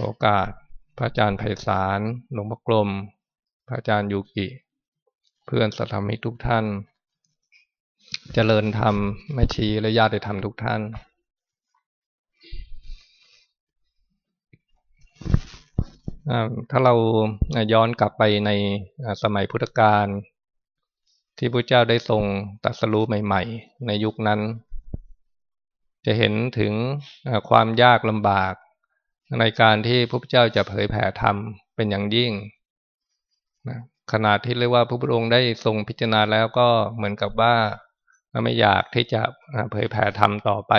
ขอโอกาส พระอาจารย์ไพศาลหลวงพ่อกลม พระอาจารย์ยูกิ เพื่อนสัตมิกทุกท่านเจริญธรรมแม่ชีและญาติธรรมทุกท่าน ถ้าเราย้อนกลับไปในสมัยพุทธกาลที่พระเจ้าได้ทรงตัดสรู้ใหม่ ๆ ในยุคนั้น จะเห็นถึงความยากลำบาก ในการที่พระพุทธเจ้าจะเผยแผ่ธรรมเป็นอย่างยิ่งนะขนาดที่เรียกว่าพระพุทธองค์ได้ทรงพิจารณาแล้วก็เหมือนกับว่าไม่อยากที่จะเผยแผ่ธรรมต่อไป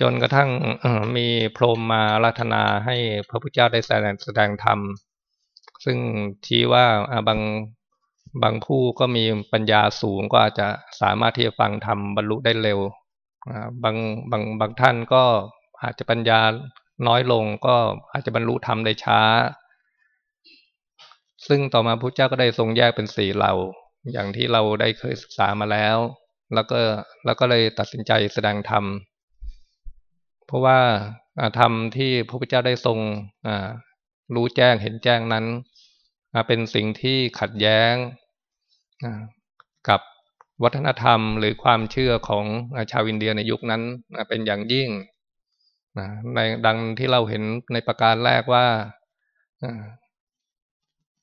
จนกระทั่งมีพรหมมารัตนาให้พระพุทธเจ้าได้แสดงแสดงธรรม ซึ่งชี้ว่าบางบางผู้ก็มีปัญญาสูงก็อาจจะสามารถที่จะฟังธรรมบรรลุได้เร็วบางบางบางท่านก็ อาจจะปัญญาน้อยลงก็อาจจะบรรลุธรรมได้ช้า ซึ่งต่อมาพระเจ้าก็ได้ทรงแยกเป็นสี่เหล่า อย่างที่เราได้เคยศึกษามาแล้ว แล้วก็แล้วก็เลยตัดสินใจแสดงธรรม เพราะว่าธรรมที่พระพุทธเจ้าได้ทรงรู้แจ้งเห็นแจ้งนั้นเป็นสิ่งที่ขัดแย้งกับวัฒนธรรมหรือความเชื่อของชาวอินเดียในยุคนั้นเป็นอย่างยิ่ง นะในดังที่เราเห็นในประการแรกว่า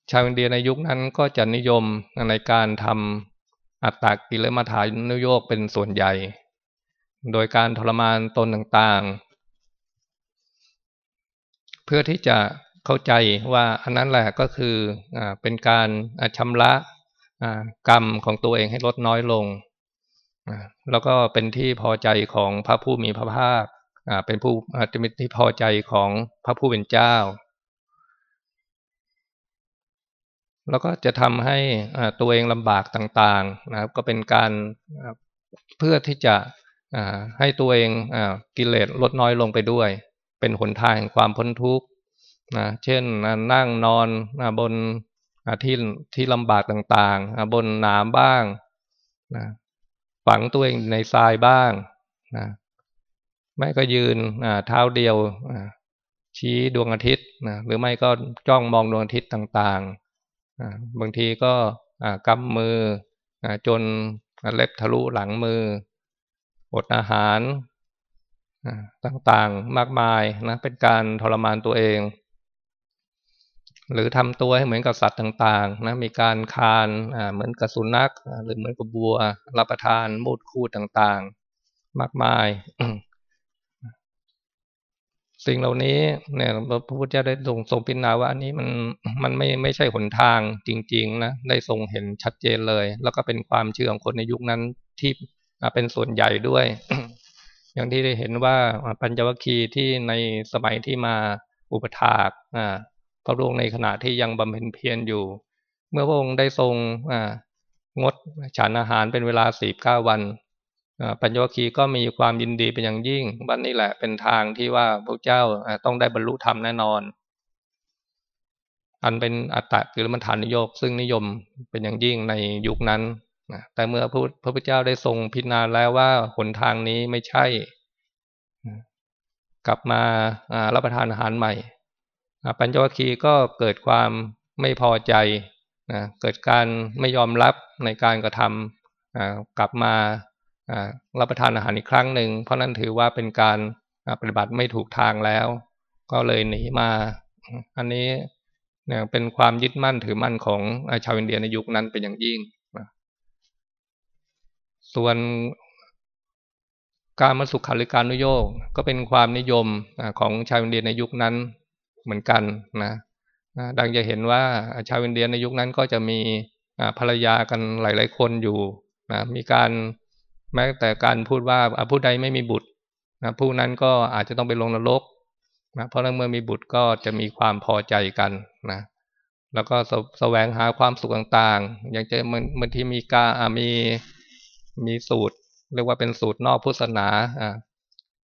ชาวอินเดียในยุคนั้นก็จะนิยมในการทำอัตตากิเลมาฐานุโยกเป็นส่วนใหญ่ โดยการทรมานตนต่างๆ เพื่อที่จะเข้าใจว่าอันนั้นแหละก็คืออเป็นการชำระกรรมของตัวเองให้ลดน้อยลง แล้วก็เป็นที่พอใจของพระผู้มีพระภาค เป็นผู้จะมีที่พอใจของพระผู้เป็นเจ้า แล้วก็จะทำให้ตัวเองลำบากต่างๆนะครับ ก็เป็นการเพื่อที่จะให้ตัวเองกิเลสลดน้อยลงไปด้วย เป็นหนทางแห่งความพ้นทุกข์นะเช่นนั่งนอนบนที่ที่ลำบากต่างๆ บนน้ำบ้างนะฝังตัวเองในทรายบ้างนะ ไม่ก็ยืนเท้าเดียวชี้ดวงอาทิตย์หรือไม่ก็จ้องมองดวงอาทิตย์ต่างๆ บางทีก็กำมือจนเล็บทะลุหลังมือ อดอาหารต่างๆมากมายนะเป็นการทรมานตัวเอง หรือทำตัวให้เหมือนกับสัตว์ต่างๆนะมีการคานเหมือนกับสุนัขหรือเหมือนกับบัวรับประทานมูดคูดต่างๆ มากมาย สิ่งเหล่านี้เนี่ยพระพุทธเจ้าได้ทรงทรงพิจารณาว่าอันนี้มันมันไม่ไม่ใช่หนทางจริง ๆ นะได้ทรงเห็นชัดเจนเลย แล้วก็เป็นความเชื่อของคนในยุคนั้นที่เป็นส่วนใหญ่ด้วย อย่างที่ได้เห็นว่าปัญจวัคคีย์ที่ในสมัยที่มาอุปถากพระองค์ในขณะที่ยังบำเพ็ญเพียรอยู่ เมื่อพระองค์ได้ทรงงดฉันอาหารเป็นเวลาสี่เก้าวัน ปัญญวคีก็มีความยินดีเป็นอย่างยิ่งวันนี้แหละเป็นทางที่ว่าพระเจ้าต้องได้บรรลุธรรมแน่นอน อันเป็นอัตตะกิลมัฐานนิยกซึ่งนิยมเป็นอย่างยิ่งในยุคนั้นแต่เมื่อพระพระพุทธเจ้าได้ทรงพิจารณาแล้วว่าหนทางนี้ไม่ใช่ กลับมารับประทานอาหารใหม่ ปัญจวัคคีย์ก็เกิดความไม่พอใจเกิดการไม่ยอมรับในการกระทำกลับมา รับประทานอาหารอีกครั้งหนึ่งเพราะนั้นถือว่าเป็นการปฏิบัติไม่ถูกทางแล้ว ก็เลยหนีมา อันนี้เป็นความยึดมั่นถือมั่นของชาวอินเดียในยุคนั้นเป็นอย่างยิ่ง ส่วนการมาสุขาริการนุโยกก็เป็นความนิยมของชาวอินเดียในยุคนั้นเหมือนกันนะดังจะเห็นว่าชาวอินเดียในยุคนั้นก็จะมีภรรยากันหลาย ๆ คนอยู่นะมีการ แม้แต่การพูดว่าผู้ใดไม่มีบุตรนะผู้นั้นก็อาจจะต้องไปลงนรกนะเพราะเมื่อมีบุตรก็จะมีความพอใจกันนะแล้วก็สแสวงหาความสุขต่างๆ อย่างจะเมื่อที่มีกามีมีสูตร เรียกว่าเป็นสูตรนอกพุทธศาสนาอ่า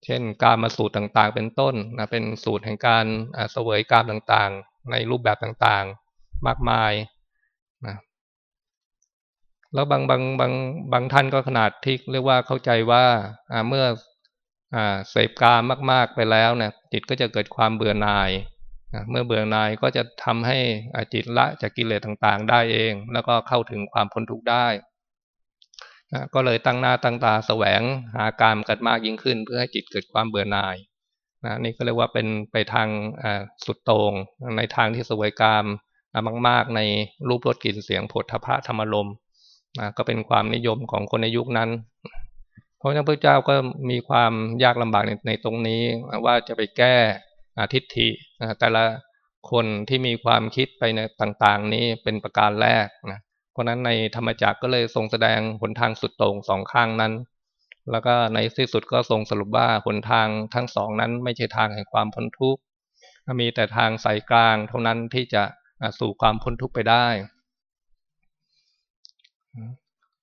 เช่น การมาสูตรต่างๆ เป็นต้นนะเป็นสูตรแห่งการเสวยการต่างๆ ในรูปแบบต่างๆ มากมายนะ แล้วบางบางบางบางท่านก็ขนาดที่เรียกว่าเข้าใจว่าเมื่อเสพกามมาก ๆไปแล้วเนี่ยจิตก็จะเกิดความเบื่อหน่ายเมื่อเบื่อหน่ายก็จะทำให้จิตละจากกิเลสต่างๆ ได้เอง แล้วก็เข้าถึงความพ้นทุกข์ได้ก็เลยตั้งหน้าตั้งตาแสวงหาการกันมากยิ่งขึ้น เพื่อให้จิตเกิดความเบื่อหน่ายนะนี่ก็เรียกว่าเป็นไปทางสุดโต่งในทางที่สวยกามมาก ๆ ในรูปรสกลิ่นเสียงผลทพะธรรมลม นะก็เป็นความนิยมของคนในยุคนั้น เพราะฉะนั้นพระเจ้าก็มีความยากลำบากในในตรงนี้ว่าจะไปแก้ทิฏฐิแต่ละคนที่มีความคิดไปในต่างๆ นี้เป็นประการแรกนะเพราะนั้นในธรรมจักรก็เลยทรงแสดงหนทางสุดต่งสองข้างนั้น แล้วก็ในที่สุดก็ทรงสรุปว่าหนทางทั้งสองนั้น ไม่ใช่ทางแห่งความพ้นทุกข์มีแต่ทางสายกลางเท่านั้นที่จะสู่ความพ้นทุกข์ไปได้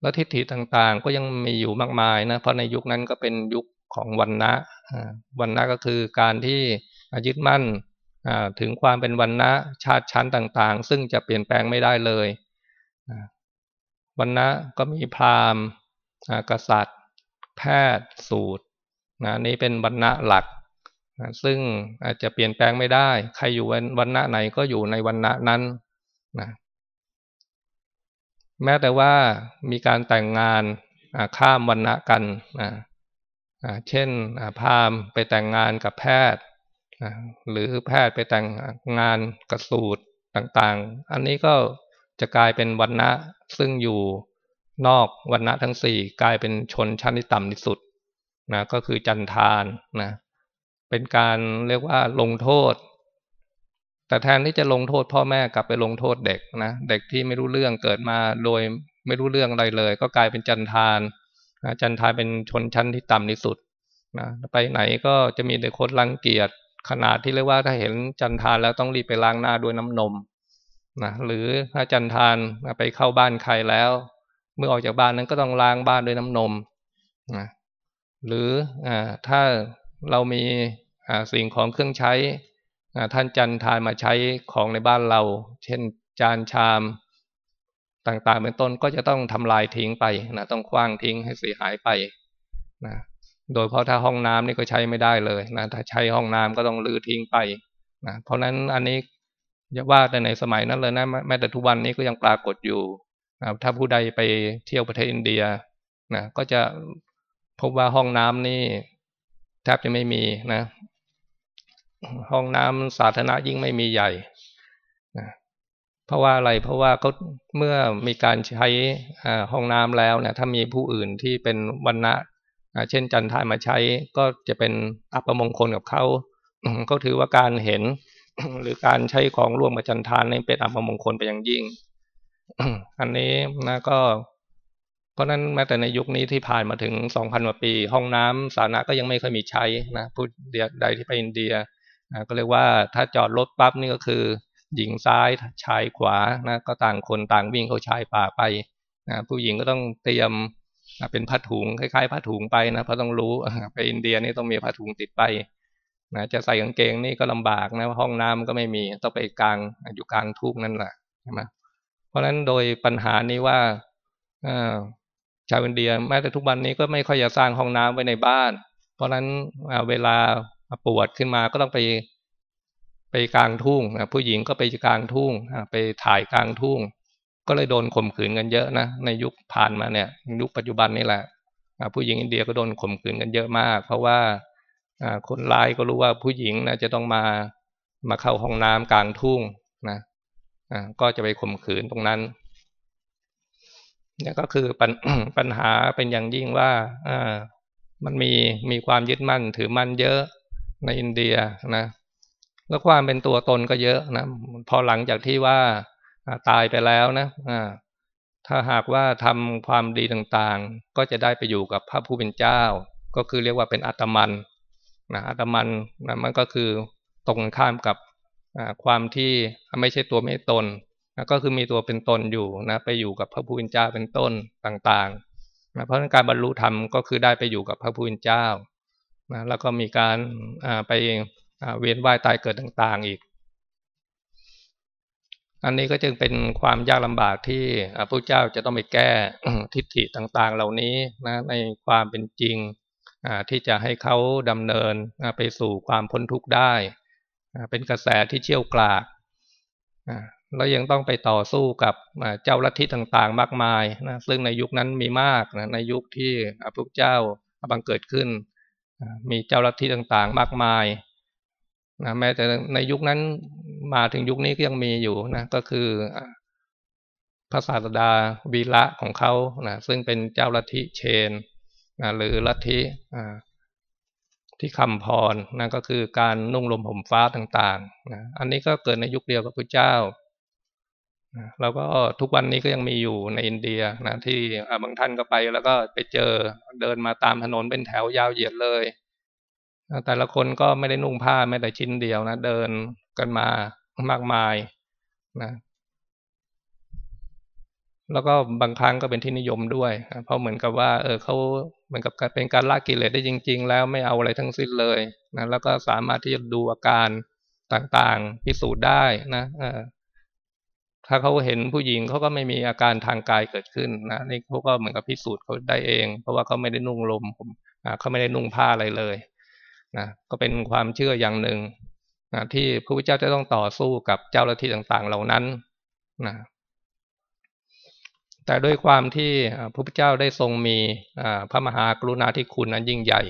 แล้วทิฏฐิต่างๆ ก็ยังมีอยู่มากมายนะเพราะในยุคนั้นก็เป็นยุคของวันนะวันนะก็คือการที่ยึดมั่นถึงความเป็นวันนะชาติชั้นต่างๆ ซึ่งจะเปลี่ยนแปลงไม่ได้เลยวันนะก็มีพราหมณ์กษัตริย์ แพทย์สูตรนะนี่เป็นวันนะหลักนะซึ่งอาจจะเปลี่ยนแปลงไม่ได้ ใครอยู่วันณะไหนก็อยู่ในวันณะนั้นนะ แม้แต่ว่ามีการแต่งงานข้ามวันณะกันเช่นพราหมณ์ไปแต่งงานกับแพทย์หรือแพทย์ไปแต่งงานกระสูตรต่างๆ อันนี้ก็จะกลายเป็นวันณะซึ่งอยู่นอกวันณะทั้งสี่กลายเป็นชนชั้นที่ต่ำที่สุดนะก็คือจันทานนะเป็นการเรียกว่าลงโทษ แต่แทนที่จะลงโทษพ่อแม่กลับไปลงโทษเด็กนะเด็กที่ไม่รู้เรื่องเกิดมาโดยไม่รู้เรื่องอะไรเลย ก็กลายเป็นจันทานนะจันทานเป็นชนชั้นที่ต่ำที่สุดนะไปไหนก็จะมีแต่คนรังเกียจขนาดที่เรียกว่าถ้าเห็นจันทานแล้วต้องรีบไปล้างหน้าด้วยน้ำนมนะหรือถ้าจันทานไปเข้าบ้านใครแล้ว เมื่อออกจากบ้านนั้นก็ต้องล้างบ้านด้วยน้ำนมนะหรืออถ้าเรามีสิ่งของเครื่องใช้ ท่านจันทานมาใช้ของในบ้านเรา เช่นจานชามต่างๆเป็นต้นก็จะต้องทำลายทิ้งไปนะต้องคว้างทิ้งให้เสียหายไปนะโดยเพราะถ้าห้องน้ำนี่ก็ใช้ไม่ได้เลยนะถ้าใช้ห้องน้ำก็ต้องลื้อทิ้งไปนะเพราะนั้นอันนี้อย่าว่าแต่ในสมัยนั้นเลยนะแม้แต่ทุกวันนี้ก็ยังปรากฏอยู่นะถ้าผู้ใดไปเที่ยวประเทศอินเดียนะก็จะพบว่าห้องน้ำนี่แทบจะไม่มีนะ ห้องน้ำสาธารณะยิ่งไม่มีใหญ่นะเพราะว่าอะไรเพราะว่าเขาเมื่อมีการใช้ห้องน้ำแล้วเนี่ยถ้ามีผู้อื่นที่เป็นวันณะเช่นจันทายมาใช้ก็จะเป็นอัปมงคลกับเขาเขาถือว่าการเห็นหรือการใช้ของร่วมกับจันทานนี่เป็นอัปมงคลไปอย่างยิ่ง อันนี้นะก็ เพราะนั้นแม้แต่ในยุคนี้ที่ผ่านมาถึงสองพันกว่าปี ห้องน้ำสาธารณะก็ยังไม่เคยมีใช้นะผู้ใดที่ไปอินเดีย นะก็เรียกว่าถ้าจอดรถปั๊บนี่ก็คือ หญิงซ้ายชายขวานะก็ต่างคนต่างวิ่งเข้าชายป่าไปนะผู้หญิงก็ต้องเตรียมเป็นผ้าถุงคล้ายๆผ้าถุงไปนะเพราะต้องรู้ไปอินเดียนี่ต้องมีผ้าถุงติดไปนะจะใส่กางเกงนี่ก็ลำบากนะห้องน้ำก็ไม่มีต้องไปกลางอยู่กลางทุ่งนั่นแหละใช่ไหมเพราะฉะนั้นโดยปัญหานี้ว่าชาวอินเดียแม้แต่ทุกวันนี้ก็ไม่ค่อยจะสร้างห้องน้ำไว้ในบ้าน เพราะฉะนั้นเวลาปวดขึ้นมาก็ต้องไป ไปกลางทุ่งผู้หญิงก็ไปกลางทุ่งไปถ่ายกลางทุ่ง ก็เลยโดนข่มขืนกันเยอะนะในยุคผ่านมาเนี่ยยุคปัจจุบันนี่แหละผู้หญิงอินเดียก็โดนข่มขืนกันเยอะมาก เพราะว่าคนร้ายก็รู้ว่าผู้หญิงนะจะต้องมามาเข้าห้องน้ำกลางทุ่งนะก็จะไปข่มขืนตรงนั้นนี่ก็คือปัญปัญหาเป็นอย่างยิ่งว่าอ่ามันมีมีความยึดมั่นถือมั่นเยอะในอินเดียนะ แล้วความเป็นตัวตนก็เยอะนะพอหลังจากที่ว่าตายไปแล้วนะถ้าหากว่าทำความดีต่างๆ ก็จะได้ไปอยู่กับพระผู้เป็นเจ้า ก็คือเรียกว่าเป็นอัตมันนะอัตมันนะมันก็คือตรงข้ามกับความที่ไม่ใช่ตัวไม่ตนนะก็คือมีตัวเป็นตนอยู่นะไปอยู่กับพระผู้เป็นเจ้าเป็นต้นต่างๆนะเพราะการบรรลุธรรมก็คือได้ไปอยู่กับพระผู้เป็นเจ้านะแล้วก็มีการไป เวียนว่ายตายเกิดต่างๆอีก อันนี้ก็จึงเป็นความยากลำบากที่พระเจ้าจะต้องไปแก้ทิฏฐิต่างๆ เหล่านี้นะในความเป็นจริงที่จะให้เขาดำเนินไปสู่ความพ้นทุกข์ได้ เป็นกระแสที่เชี่ยวกรากแล้วยังต้องไปต่อสู้กับเจ้าลัทธิต่างๆ มากมายนะซึ่งในยุคนั้นมีมากนะในยุคที่พระพุทธเจ้าบังเกิดขึ้น มีเจ้าลัทธิต่างๆ มากมาย นะแม้แต่ในยุคนั้นมาถึงยุคนี้ก็ยังมีอยู่นะก็คือพระศาสดาวีระของเขานะซึ่งเป็นเจ้าลัทธิเชนนะหรือลัทธิที่คำพรนั่นก็คือการนุ่งลมห่มฟ้าต่างๆนะอันนี้ก็เกิดในยุคเดียวกับพระเจ้าแล้วก็ทุกวันนี้ก็ยังมีอยู่ในอินเดียนะที่บางท่านก็ไปแล้วก็ไปเจอเดินมาตามถนนเป็นแถวยาวเหยียดเลย แต่ละคนก็ไม่ได้นุ่งผ้าไม่แต่ชิ้นเดียวนะเดินกันมามากมายนะแล้วก็บางครั้งก็เป็นที่นิยมด้วย เพราะเหมือนกับว่า เออเขาเหมือนกับเป็นการละกิเลสได้จริง ๆ แล้วไม่เอาอะไรทั้งสิ้นเลยนะแล้วก็สามารถที่จะดูอาการต่างๆ พิสูจน์ได้นะเออถ้าเขาเห็นผู้หญิงเขาก็ไม่มีอาการทางกายเกิดขึ้นนะนี่เขาก็เหมือนกับพิสูจน์เขาได้เอง เพราะว่าเขาไม่ได้นุ่งลมเขาไม่ได้นุ่งผ้าอะไรเลย นะก็เป็นความเชื่ออย่างหนึ่งนะที่พระพุทธเจ้าจะต้องต่อสู้กับเจ้าหน้าที่ต่างๆ เหล่านั้นนะแต่ด้วยความที่พระพุทธเจ้าได้ทรงมีพระมหากรุณาธิคุณนั้นยิ่งใหญ่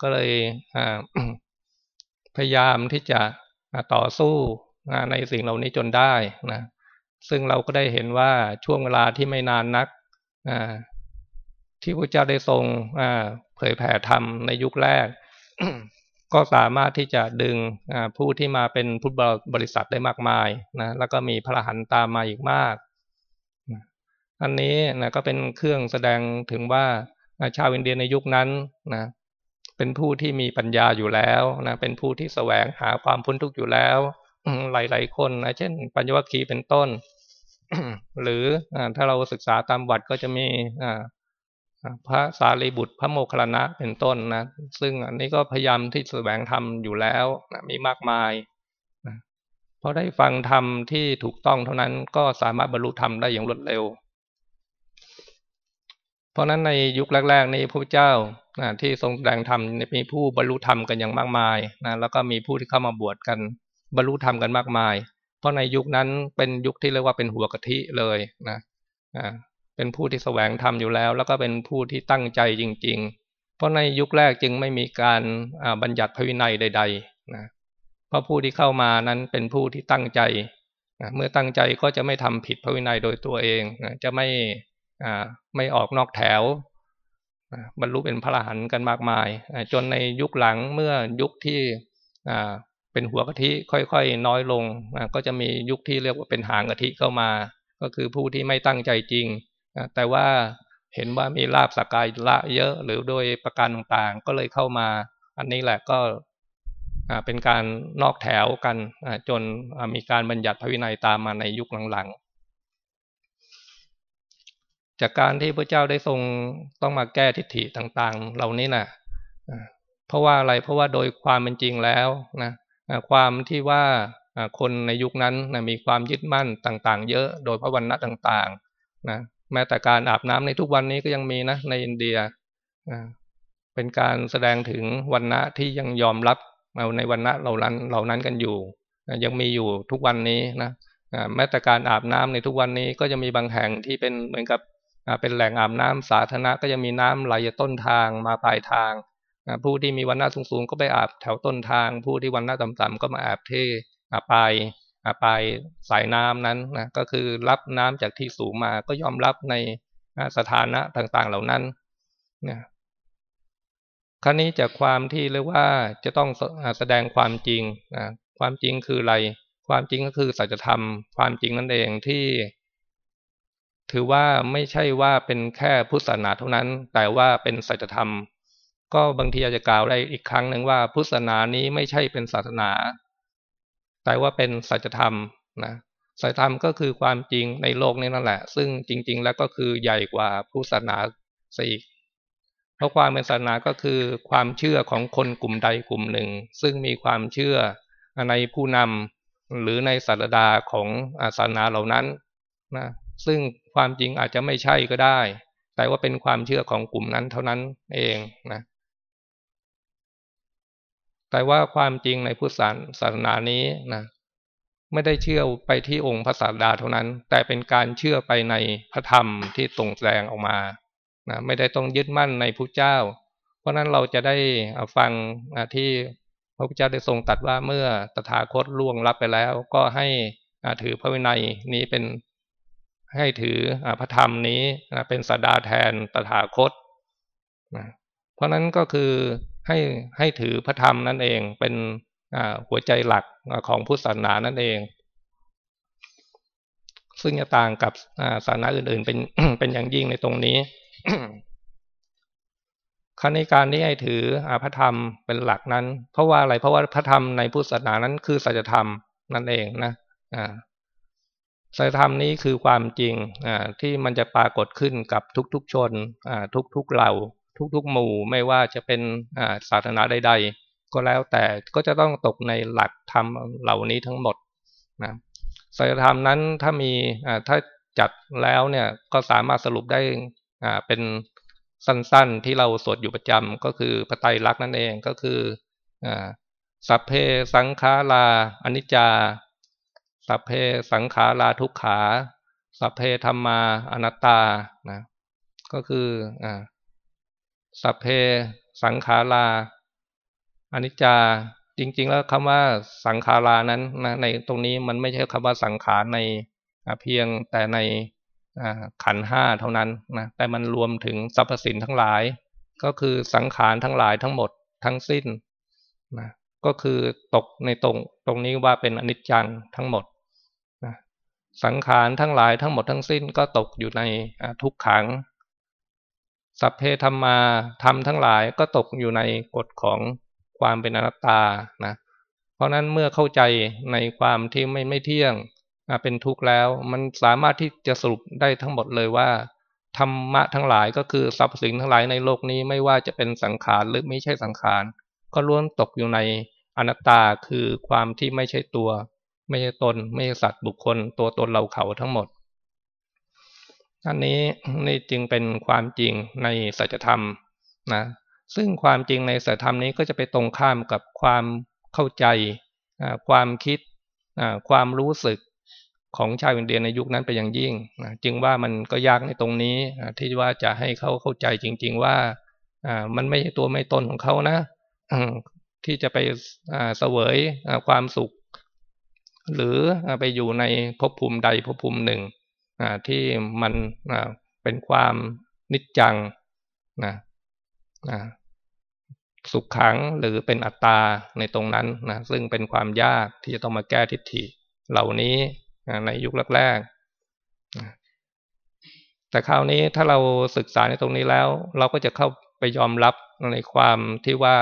ก็เลยพยายามที่จะต่อสู้ในสิ่งเหล่านี้จนได้นะซึ่งเราก็ได้เห็นว่าช่วงเวลาที่ไม่นานนักที่พระเจ้าได้ทรงเผยแผ่ธรรมในยุคแรก ก็สามารถที่จะดึงผู้ที่มาเป็นพุทธบริษัทได้มากมายนะแล้วก็มีพระหันตามมาอีกมาก อันนี้นะก็เป็นเครื่องแสดงถึงว่าชาวอินเดียในยุคนั้นนะเป็นผู้ที่มีปัญญาอยู่แล้วนะเป็นผู้ที่แสวงหาความพ้นทุกข์อยู่แล้ว หลาย ๆ คนนะเช่น ปัญญวัคคีเป็นต้น หรือถ้าเราศึกษาตามวัดก็จะมี พระสารีบุตรพระโมคคัลลนะเป็นต้นนะซึ่งอันนี้ก็พยายามที่แสวงธรรมอยู่แล้วนะมีมากมายนะพราะได้ฟังธรรมที่ถูกต้องเท่านั้นก็สามารถบรรลุธรรมได้อย่างรวดเร็ว เพราะนั้นในยุคแรกๆนี้พระเจ้าที่ทรงแสดงธรรมมีผู้บรรลุธรรมกันอย่างมากมายนะแล้วก็มีผู้ที่เข้ามาบวชกันบรรลุธรรมกันมากมาย เพราะในยุคนั้นเป็นยุคที่เรียกว่าเป็นหัวกะทิเลยนะ เป็นผู้ที่แสวงธรรมอยู่แล้ว แล้วก็เป็นผู้ที่ตั้งใจจริง ๆ เพราะในยุคแรกจึงไม่มีการบัญญัติพระวินัยใด ๆ นะเพราะผู้ที่เข้ามานั้นเป็นผู้ที่ตั้งใจเมื่อตั้งใจก็จะไม่ทำผิดพระวินัยโดยตัวเองจะไม่ไม่ออกนอกแถวบรรลุเป็นพระอรหันต์กันมากมายจนในยุคหลังเมื่อยุคที่เป็นหัวกะทิค่อยๆ น้อยลงก็จะมียุคที่เรียกว่าเป็นหางกะทิเข้ามา ก็คือผู้ที่ไม่ตั้งใจจริง แต่ว่าเห็นว่ามีลาบสกายละเยอะหรือโดยประการต่างๆ ก็เลยเข้ามา อันนี้แหละก็เป็นการนอกแถวกันจนมีการบัญญัติพระวินัยตามมาในยุคหลังๆ จากการที่พระเจ้าได้ทรงต้องมาแก้ทิฏฐิต่างๆ เหล่านี้นะเพราะว่าอะไรเพราะว่าโดยความเป็นจริงแล้วนะความที่ว่าคนในยุคนั้นนะมีความยึดมั่นต่างๆ เยอะโดยพระวันณะต่างๆนะ แม้แต่การอาบน้ำในทุกวันนี้ก็ยังมีนะในอินเดียเป็นการแสดงถึงวันณะที่ยังยอมรับในวันณะเหล่านั้นเหล่านั้นกันอยู่ ยังมีอยู่ทุกวันนี้นะแม้แต่การอาบน้ำในทุกวันนี้ก็จะมีบางแห่งที่เป็นเหมือนกับเป็นแหล่งอาบน้ำสาธารณะก็ยังมีน้ำไหลต้นทางมาปลายทาง ผู้ที่มีวันหน้าสูงๆก็ไปอาบแถวต้นทาง ผู้ที่วันหน้าต่ำๆก็มาอาบที่อาปลาย ปลายสายน้ำนั้นนะก็คือรับน้ำจากที่สูงมาก็ยอมรับในสถานะต่างๆเหล่านั้นนะครั้นี้จากความที่เรียกว่าจะต้องแสดงความจริงนะความจริงคืออะไร ความจริงก็คือสัจธรรม ความจริงนั่นเองที่ ถือว่าไม่ใช่ว่าเป็นแค่พุทธศาสนาเท่านั้น แต่ว่าเป็นสัจธรรม ก็บางทีอาจจะกล่าวได้อีกครั้งหนึ่งว่าพุทธศาสนานี้ไม่ใช่เป็นศาสนา แต่ว่าเป็นสัจธรรมนะสัจธรรมก็คือความจริงในโลกนี้นั่นแหละ ซึ่งจริง ๆ แล้วก็คือใหญ่กว่าพุทธศาสนาซะอีกเพราะความเป็นศาสนาก็คือความเชื่อของคนกลุ่มใดกลุ่มหนึ่ง ซึ่งมีความเชื่อในผู้นำหรือในศาสดาของศาสนาเหล่านั้นนะซึ่งความจริงอาจจะไม่ใช่ก็ได้ แต่ว่าเป็นความเชื่อของกลุ่มนั้นเท่านั้นเองนะ แต่ว่าความจริงในพุทธศาสนานี้นะไม่ได้เชื่อไปที่องค์พระศาสดาเท่านั้น แต่เป็นการเชื่อไปในพระธรรมที่ตรงแสดงออกมานะไม่ได้ต้องยึดมั่นในพระเจ้า เพราะนั้นเราจะได้ฟังที่พระพุทธเจ้าได้ทรงตัดว่าเมื่อตถาคตล่วงลับไปแล้ว ก็ให้ถือพระวินัยนี้เป็นให้ถือพระธรรมนี้เป็นสดาแทนตถาคตนะเพราะนั้นก็คือ ให้ให้ถือพระธรรมนั่นเองเป็นหัวใจหลักของพุทธศาสนานั่นเอง ซึ่งจะต่างกับศาสนาอื่นๆ เป็นเป็นอย่างยิ่งในตรงนี้ครั้ในการที่ให้ถือพระธรรมเป็นหลักนั้น เพราะว่าอะไรเพราะว่าพระธรรมในพุทธศาสนานั้นคือสัจธรรมนั่นเองนะสัจธรรมนี้คือความจริงที่มันจะปรากฏขึ้นกับทุกๆชนทุกๆเหล่า ทุกๆหมู่ไม่ว่าจะเป็นศาสนาใด ๆ ก็แล้วแต่ก็จะต้องตกในหลักธรรมเหล่านี้ทั้งหมดนะสัจธรรมนั้นถ้ามีถ้าจัดแล้วเนี่ยก็สามารถสรุปได้เป็นสั้นๆที่เราสวดอยู่ประจำก็คือพระไตรลักษณ์นั่นเองก็คือสัพเพสังขาราอนิจจา สัพเพสังขาราทุกขา สัพเพธรรมาอนัตตานะก็คืออ สัพเพ สังขาราอนิจจา จริง ๆ แล้วคำว่าสังขารานั้นนะในตรงนี้มันไม่ใช่คำว่าสังขารในเพียงแต่ในขันห้าเท่านั้นนะแต่มันรวมถึงสรรพสินทั้งหลาย ก็คือสังขารทั้งหลายทั้งหมดทั้งสิ้นนะก็คือตกในตรงตรงนี้ว่าเป็นอนิจจังทั้งหมดนะสังขารทั้งหลายทั้งหมดทั้งสิ้นก็ตกอยู่ในทุกขัง สัพเพธรรมาธรรมทั้งหลายก็ตกอยู่ในกฎของความเป็นอนัตตานะเพราะนั้นเมื่อเข้าใจในความที่ไม่ไม่เที่ยงเป็นทุกข์แล้ว มันสามารถที่จะสรุปได้ทั้งหมดเลยว่าธรรมะทั้งหลายก็คือสรรพสิ่งทั้งหลายในโลกนี้ไม่ว่าจะเป็นสังขารหรือไม่ใช่สังขาร ก็ล้วนตกอยู่ในอนัตตาคือความที่ไม่ใช่ตัว ไม่ใช่ตน ไม่ใช่สัตว์บุคคล ตัวตนเราเขาทั้งหมด อันนี้นี่จึงเป็นความจริงในสัจธรรมนะซึ่งความจริงในสัจธรรมนี้ก็จะไปตรงข้ามกับความเข้าใจ ความคิดความรู้สึกของชาวอินเดียในยุคนั้นไปอย่างยิ่งนะจึงว่ามันก็ยากในตรงนี้ที่ว่าจะให้เขาเข้าใจจริง ๆว่ามันไม่ใช่ตัวไม่ตนของเขานะที่จะไปเสวยความสุข หรือไปอยู่ในภพภูมิใดภพภูมิหนึ่ง ที่มันเป็นความนิจจังนะสุขขังหรือเป็นอัตตาในตรงนั้นนะซึ่งเป็นความยากที่จะต้องมาแก้ทิฏฐิเหล่านี้ในยุคแรกๆแต่คราวนี้ถ้าเราศึกษาในตรงนี้แล้ว เราก็จะเข้าไปยอมรับในความที่ว่า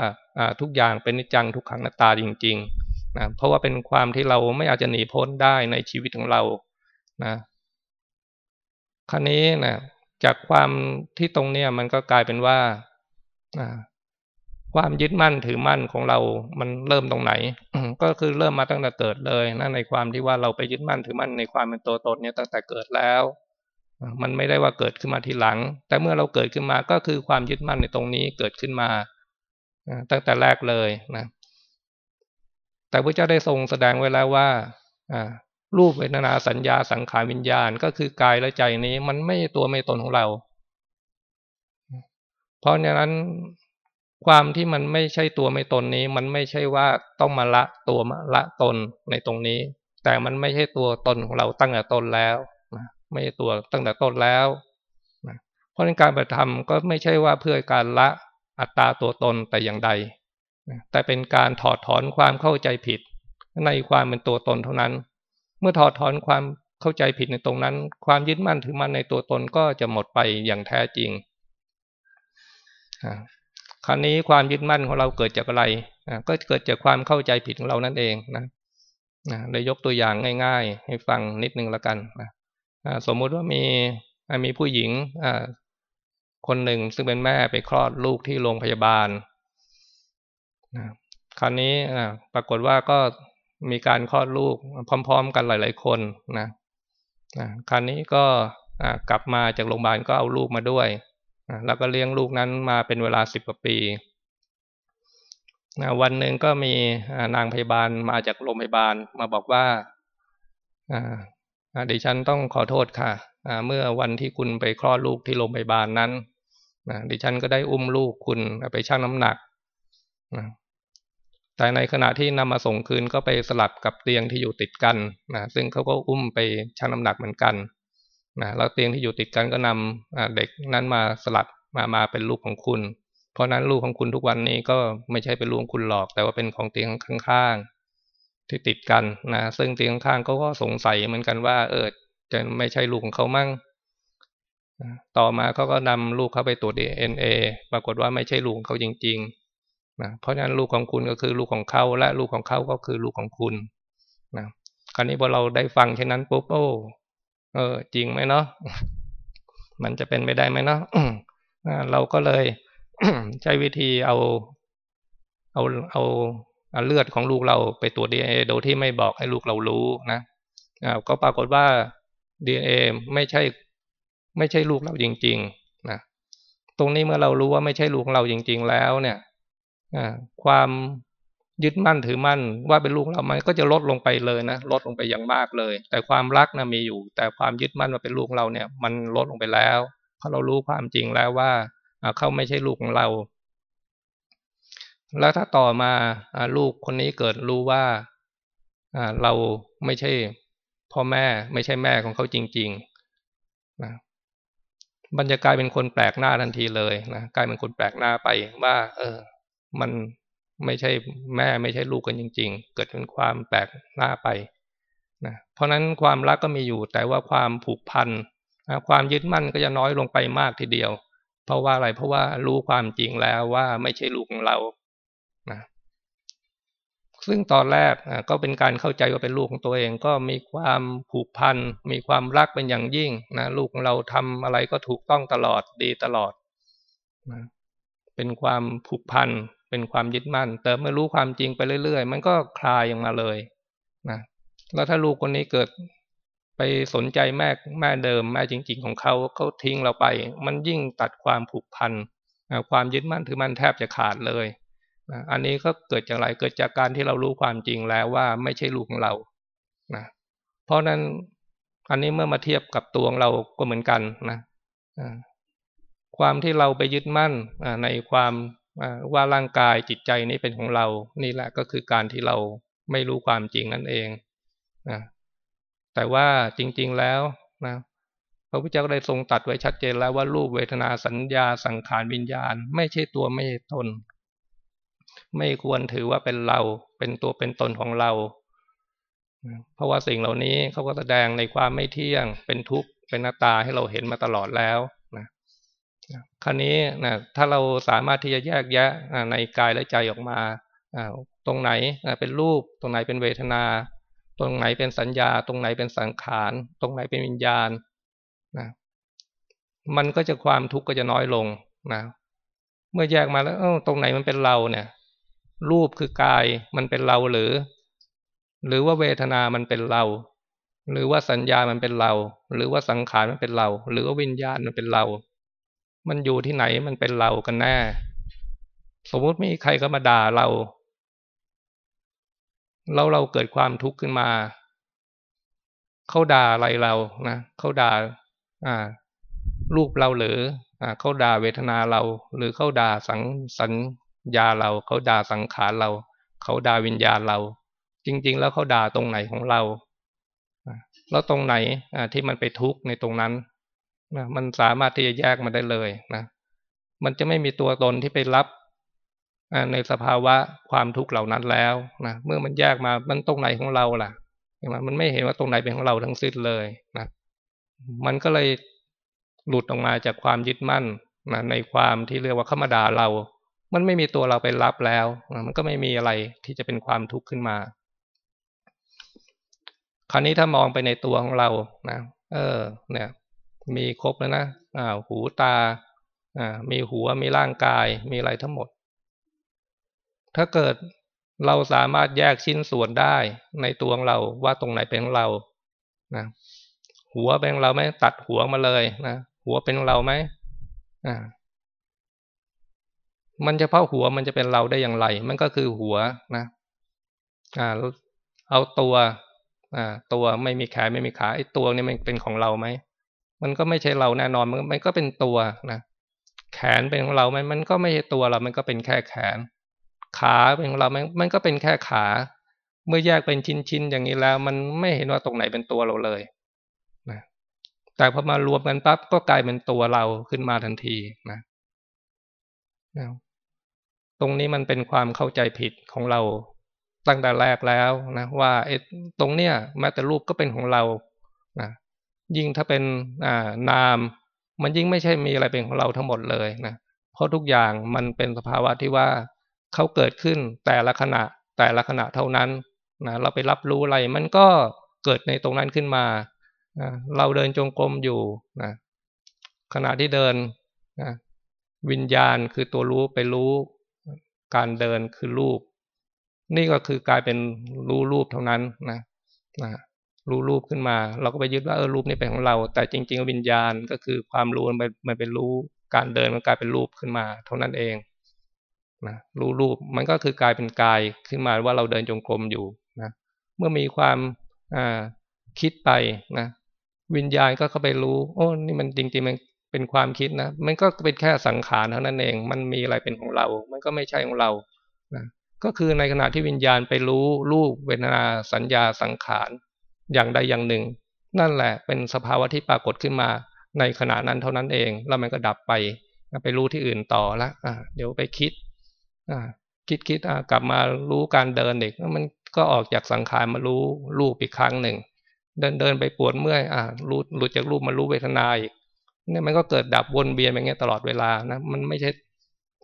ทุกอย่างเป็นนิจจังทุกขังนัตตาจริงๆนะเพราะว่าเป็นความที่เราไม่อาจจะหนีพ้นได้ในชีวิตของเรานะ คราวนี้นะจากความที่ตรงเนี้ยมันก็กลายเป็นว่าความยึดมั่นถือมั่นของเรามันเริ่มตรงไหน ก็คือเริ่มมาตั้งแต่เกิดเลยนะในความที่ว่าเราไปยึดมั่นถือมั่นในความเป็นตัวตนเนี่ยตั้งแต่เกิดแล้ว มันไม่ได้ว่าเกิดขึ้นมาทีหลัง แต่เมื่อเราเกิดขึ้นมาก็คือความยึดมั่นในตรงนี้เกิดขึ้นมาตั้งแต่แรกเลยนะ แต่พระเจ้าได้ทรงแสดงไว้แล้วว่า รูปเวทนาสัญญาสังขารวิญญาณก็คือกายและใจนี้ มันไม่ตัวไม่ตนของเรา เพราะฉะนั้นความที่มันไม่ใช่ตัวไม่ตนนี้ มันไม่ใช่ว่าต้องมาละตัวมาละตนในตรงนี้ แต่มันไม่ใช่ตัวตนของเราตั้งแต่ต้นแล้วไม่ใช่ตัวตั้งแต่ต้นแล้วเพราะในการปฏิธรรมก็ไม่ใช่ว่าเพื่อการละอัตตาตัวตนแต่อย่างใด แต่เป็นการถอดถอนความเข้าใจผิดในความเป็นตัวตนเท่านั้น เมื่อถอดถอนความเข้าใจผิดในตรงนั้น ความยึดมั่นถือมั่นในตัวตนก็จะหมดไปอย่างแท้จริงคราวนี้ความยึดมั่นของเราเกิดจากอะไรก็เกิดจากความเข้าใจผิดของเรานั่นเองนะเลยยกตัวอย่างง่าย ๆ ให้ฟังนิดนึงละกันนะสมมุติว่ามีมีผู้หญิงคนหนึ่งซึ่งเป็นแม่ไปคลอดลูกที่โรงพยาบาลคราวนี้ปรากฏว่าก็ มีการคลอดลูกพร้อม ๆ กันหลาย ๆ คนนะคราวนี้ก็กลับมาจากโรงพยาบาลก็เอาลูกมาด้วยแล้วก็เลี้ยงลูกนั้นมาเป็นเวลาสิบกว่าปีวันหนึ่งก็มีนางพยาบาลมาจากโรงพยาบาลมาบอกว่าดิฉันต้องขอโทษค่ะเมื่อวันที่คุณไปคลอดลูกที่โรงพยาบาลนั้นดิฉันก็ได้อุ้มลูกคุณไปชั่งน้ำหนัก แต่ในขณะที่นำมาส่งคืนก็ไปสลับกับเตียงที่อยู่ติดกันนะซึ่งเขาก็อุ้มไปชั่งน้ำหนักเหมือนกันนะแล้วเตียงที่อยู่ติดกันก็นำเด็กนั้นมาสลับมามาเป็นลูกของคุณ เพราะนั้นลูกของคุณทุกวันนี้ก็ไม่ใช่เป็นลูกของคุณหรอก แต่ว่าเป็นของเตียงข้างๆที่ติดกันนะซึ่งเตียงข้างเขาก็สงสัยเหมือนกันว่า เออจะไม่ใช่ลูกของเขามั่งต่อมาเขาก็นำลูกเข้าไปตรวจดีเอ็นเอปรากฏว่าไม่ใช่ลูกของเขาจริง ๆ นะเพราะฉะนั้นลูกของคุณก็คือลูกของเขาและลูกของเขาก็คือลูกของคุณนะคราวนี้พอเราได้ฟังเช่นนั้นปุ๊บโอ้เออ จริงไหมเนาะมันจะเป็นไปได้ไหมเนาะเราก็เลยใช้วิธีเอา เอาเอาเลือดของลูกเราไปตรวจดีเอโดยที่ไม่บอกให้ลูกเรารู้นะก็ปรากฏว่าดีเอไม่ใช่ ไม่ใช่ลูกเราจริง ๆ นะตรงนี้เมื่อเรารู้ว่าไม่ใช่ลูกเราจริง ๆ แล้วเนี่ย ความยึดมั่นถือมั่นว่าเป็นลูกเรามันก็จะลดลงไปเลยนะลดลงไปอย่างมากเลย แต่ความรักนะมีอยู่ แต่ความยึดมั่นว่าเป็นลูกเราเนี่ย มันลดลงไปแล้วเพราะเรารู้ความจริงแล้วว่าเขาไม่ใช่ลูกของเรา แล้วถ้าต่อมาลูกคนนี้เกิดรู้ว่าเราไม่ใช่พ่อแม่ไม่ใช่แม่ของเขาจริงๆนะมันจะกายเป็นคนแปลกหน้าทันทีเลยนะกลายเป็นคนแปลกหน้าไปว่า เออ มันไม่ใช่แม่ไม่ใช่ลูกกันจริง ๆ เกิดเป็นความแปลกหน้าไปนะเพราะนั้นความรักก็มีอยู่แต่ว่าความผูกพันนะความยึดมั่นก็จะน้อยลงไปมากทีเดียว เพราะว่าอะไรเพราะว่ารู้ความจริงแล้วว่าไม่ใช่ลูกของเรานะซึ่งตอนแรกก็เป็นการเข้าใจว่าเป็นลูกของตัวเองก็มีความผูกพันมีความรักเป็นอย่างยิ่งนะลูกของเราทำอะไรก็ถูกต้องตลอดดีตลอดนะเป็นความผูกพัน เป็นความยึดมั่น แต่เมื่อรู้ความจริงไปเรื่อยๆ มันก็คลายออกมาเลยนะแล้วถ้าลูกคนนี้เกิดไปสนใจแม่แม่เดิมแม่จริง ๆ ของเขาเขาทิ้งเราไป มันยิ่งตัดความผูกพันความยึดมั่นถือมั่นแทบจะขาดเลยนะอันนี้ก็เกิดจากอะไรเกิดจากการที่เรารู้ความจริงแล้วว่าไม่ใช่ลูกของเรานะเพราะนั้นอันนี้เมื่อมาเทียบกับตัวของเราก็เหมือนกันนะความที่เราไปยึดมั่นในความ ว่าร่างกายจิตใจนี้เป็นของเรา นี่แหละก็คือการที่เราไม่รู้ความจริงนั่นเองนะแต่ว่าจริง ๆแล้วนะพระพุทธเจ้าได้ทรงตัดไว้ชัดเจนแล้วว่ารูปเวทนาสัญญาสังขารวิญญาณ ไม่ใช่ตัวไม่ใช่ตน ไม่ควรถือว่าเป็นเรา เป็นตัวเป็นตนของเรา เพราะว่าสิ่งเหล่านี้เขาก็แสดงในความไม่เที่ยง เป็นทุกข์เป็นหน้าตาให้เราเห็นมาตลอดแล้ว ราวนี้นะถ้าเราสามารถที่จะแยกแยะในกายและใจออกมาตรงไหนเป็นรูป ตรงไหนเป็นเวทนา ตรงไหนเป็นสัญญา ตรงไหนเป็นสังขาร ตรงไหนเป็นวิญญาณนะมันก็จะความทุกข์ก็จะน้อยลงนะเมื่อแยกมาแล้วตรงไหนมันเป็นเราเนี่ย รูปคือกายมันเป็นเราหรือ หรือว่าเวทนามันเป็นเรา หรือว่าสัญญามันเป็นเรา หรือว่าสังขารมันเป็นเรา หรือว่าวิญญาณมันเป็นเรา มันอยู่ที่ไหนมันเป็นเรากันแน่ สมมติมีใครก็มาด่าเราเราเราเกิดความทุกข์ขึ้นมา เขาด่าอะไรเรานะเขาด่า อ่า รูปเราหรืออ่าเขาด่าเวทนาเรา หรือเขาด่าสังสัญยาเราเขาด่าสังขารเรา เขาด่าวิญญาณเรา จริง ๆ แล้วเขาด่าตรงไหนของเราแล้วตรงไหนที่มันไปทุกข์ในตรงนั้น นะมันสามารถที่จะแยกมันได้เลยนะ มันจะไม่มีตัวตนที่ไปรับในสภาวะความทุกข์เหล่านั้นแล้วนะเมื่อมันแยกมามันตรงไหนของเราล่ะใช่ไหมมันไม่เห็นว่าตรงไหนเป็นของเราทั้งสิ้นเลยนะ มันก็เลยหลุดออกมาจากความยึดมั่นนะในความที่เรียกว่าเข้ามาด่าเรา มันไม่มีตัวเราไปรับแล้วนะมันก็ไม่มีอะไรที่จะเป็นความทุกข์ขึ้นมา คราวนี้ถ้ามองไปในตัวของเรานะ เออ เนี่ย มีครบแล้วนะอ่าหูตาอ่ามีหัวมีร่างกาย มีอะไรทั้งหมด ถ้าเกิดเราสามารถแยกชิ้นส่วนได้ในตัวเราว่าตรงไหนเป็นของเรานะหัวเป็นของเราไหมตัดหัวมาเลยนะหัวเป็นของเราไหมอ่ามันเฉพาะหัวมันจะเป็นเราได้อย่างไร มันก็คือหัวนะอ่าเอาตัวอ่าตัวไม่มีแขนไม่มีขาไอ้ตัวนี่มันเป็นของเราไหม มันก็ไม่ใช่เราแน่นอนมันมันก็เป็นตัวนะแขนเป็นของเราไหมมันก็ไม่ใช่ตัวเรา มันก็เป็นแค่แขน ขาเป็นของเรา มันมันก็เป็นแค่ขา เมื่อแยกเป็นชิ้นๆอย่างนี้แล้ว มันไม่เห็นว่าตรงไหนเป็นตัวเราเลยนะแต่พอมารวมกันปั๊บก็กลายเป็นตัวเราขึ้นมาทันทีนะตรงนี้มันเป็นความเข้าใจผิดของเราตั้งแต่แรกแล้วนะว่าไอ้ตรงเนี้ยแม้แต่รูปก็เป็นของเรานะ ยิ่งถ้าเป็นนาม มันยิ่งไม่ใช่มีอะไรเป็นของเราทั้งหมดเลยนะเพราะทุกอย่างมันเป็นสภาวะที่ว่าเขาเกิดขึ้นแต่ละขณะแต่ละขณะเท่านั้นนะเราไปรับรู้อะไรมันก็เกิดในตรงนั้นขึ้นมานะเราเดินจงกรมอยู่นะขณะที่เดินนะวิญญาณคือตัวรู้ไปรู้ การเดินคือรูป นี่ก็คือกลายเป็นรู้รูปเท่านั้นนะนะ รู้รูปขึ้นมา เราก็ไปยึดว่าเออรูปนี้เป็นของเรา แต่จริง ๆ วิญญาณก็คือความรู้มันมันเป็นรู้การเดินมันกลายเป็นรูปขึ้นมา เท่านั้นเองนะรู้รูปมันก็คือกลายเป็นกายขึ้นมาว่าเราเดินจงกรมอยู่นะเมื่อมีความอ่าคิดไปนะวิญญาณก็เข้าไปรู้ โอ้นี่มันจริงๆมันเป็นความคิดนะมันก็เป็นแค่สังขารเท่านั้นเอง มันมีอะไรเป็นของเรา มันก็ไม่ใช่ของเรานะก็คือในขณะที่วิญญาณไปรู้รูปเวทนาสัญญาสังขาร อย่างใดอย่างหนึ่ง นั่นแหละเป็นสภาวะที่ปรากฏขึ้นมาในขณะนั้นเท่านั้นเอง แล้วมันก็ดับไปไปรู้ที่อื่นต่อละอะเดี๋ยวไปคิดอ่าคิดคิดอ่ากลับมารู้การเดินเด็กมันก็ออกจากสังขารมารู้รูปอีกครั้งหนึ่ง เดินเดินไปปวดเมื่อยอ่ารู้หลุดจากรูปมารู้เวทนาอีกเนี่ยมันก็เกิดดับวนเวียนอย่างเงี้ยตลอดเวลานะมันไม่ใช่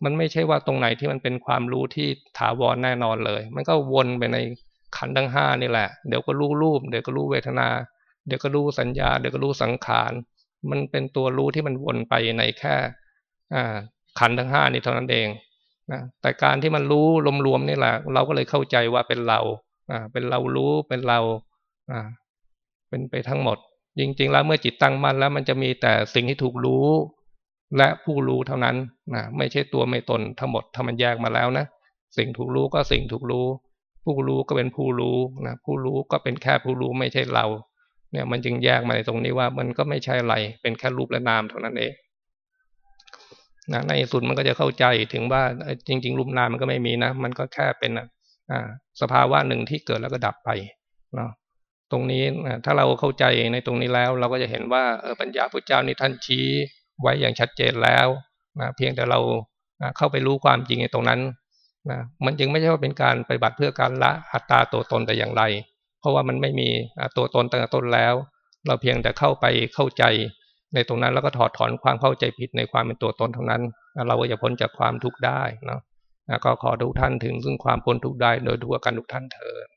มันไม่ใช่ว่าตรงไหนที่มันเป็นความรู้ที่ถาวรแน่นอนเลย มันก็วนไปใน ขันทั้งห้านี่แหละ เดี๋ยวก็รู้รูป เดี๋ยวก็รู้เวทนา เดี๋ยวก็รู้สัญญา เดี๋ยวก็รู้สังขาร มันเป็นตัวรู้ที่มันวนไปในแค่ขันทั้งห้านี่เท่านั้นเองนะแต่การที่มันรู้รวมๆนี่แหละ เราก็เลยเข้าใจว่าเป็นเราเป็นเรารู้เป็นเราเป็นไปทั้งหมด จริง ๆ แล้วเมื่อจิตตั้งมั่นแล้วมันจะมีแต่สิ่งที่ถูกรู้และผู้รู้เท่านั้นนะไม่ใช่ตัวไม่ตนทั้งหมดถ้ามันแยกมาแล้วนะสิ่งถูกรู้ก็สิ่งถูกรู้ ผู้รู้ก็เป็นผู้รู้นะผู้รู้ก็เป็นแค่ผู้รู้ไม่ใช่เรา เนี่ยมันจึงแยกมาในตรงนี้ว่ามันก็ไม่ใช่อะไร เป็นแค่รูปและนามเท่านั้นเองนะในสุดมันก็จะเข้าใจถึงว่าจริง ๆ รูปนามมันก็ไม่มีนะ มันก็แค่เป็นอ่าสภาวะหนึ่งที่เกิดแล้วก็ดับไปเนาะตรงนี้ถ้าเราเข้าใจในตรงนี้แล้ว เราก็จะเห็นว่าปัญญาพุทธเจ้านี่ท่านชี้ไว้อย่างชัดเจนแล้วนะเพียงแต่เราเข้าไปรู้ความจริงในตรงนั้น นะมันจึงไม่ใช่ว่าเป็นการไปบัติเพื่อการละอัตตาตัวตนแต่อย่างไร เพราะว่ามันไม่มีตัวตนตั้งแต่ต้นแล้ว เราเพียงแต่เข้าไปเข้าใจในตรงนั้นแล้วก็ถอดถอนความเข้าใจผิดในความเป็นตัวตนเท่านั้น เราก็จะพ้นจากความทุกข์ได้เนาะก็ขอทุกท่านถึงซึ่งความพ้นทุกข์ได้โดยทั่วกันทุกท่านเถิด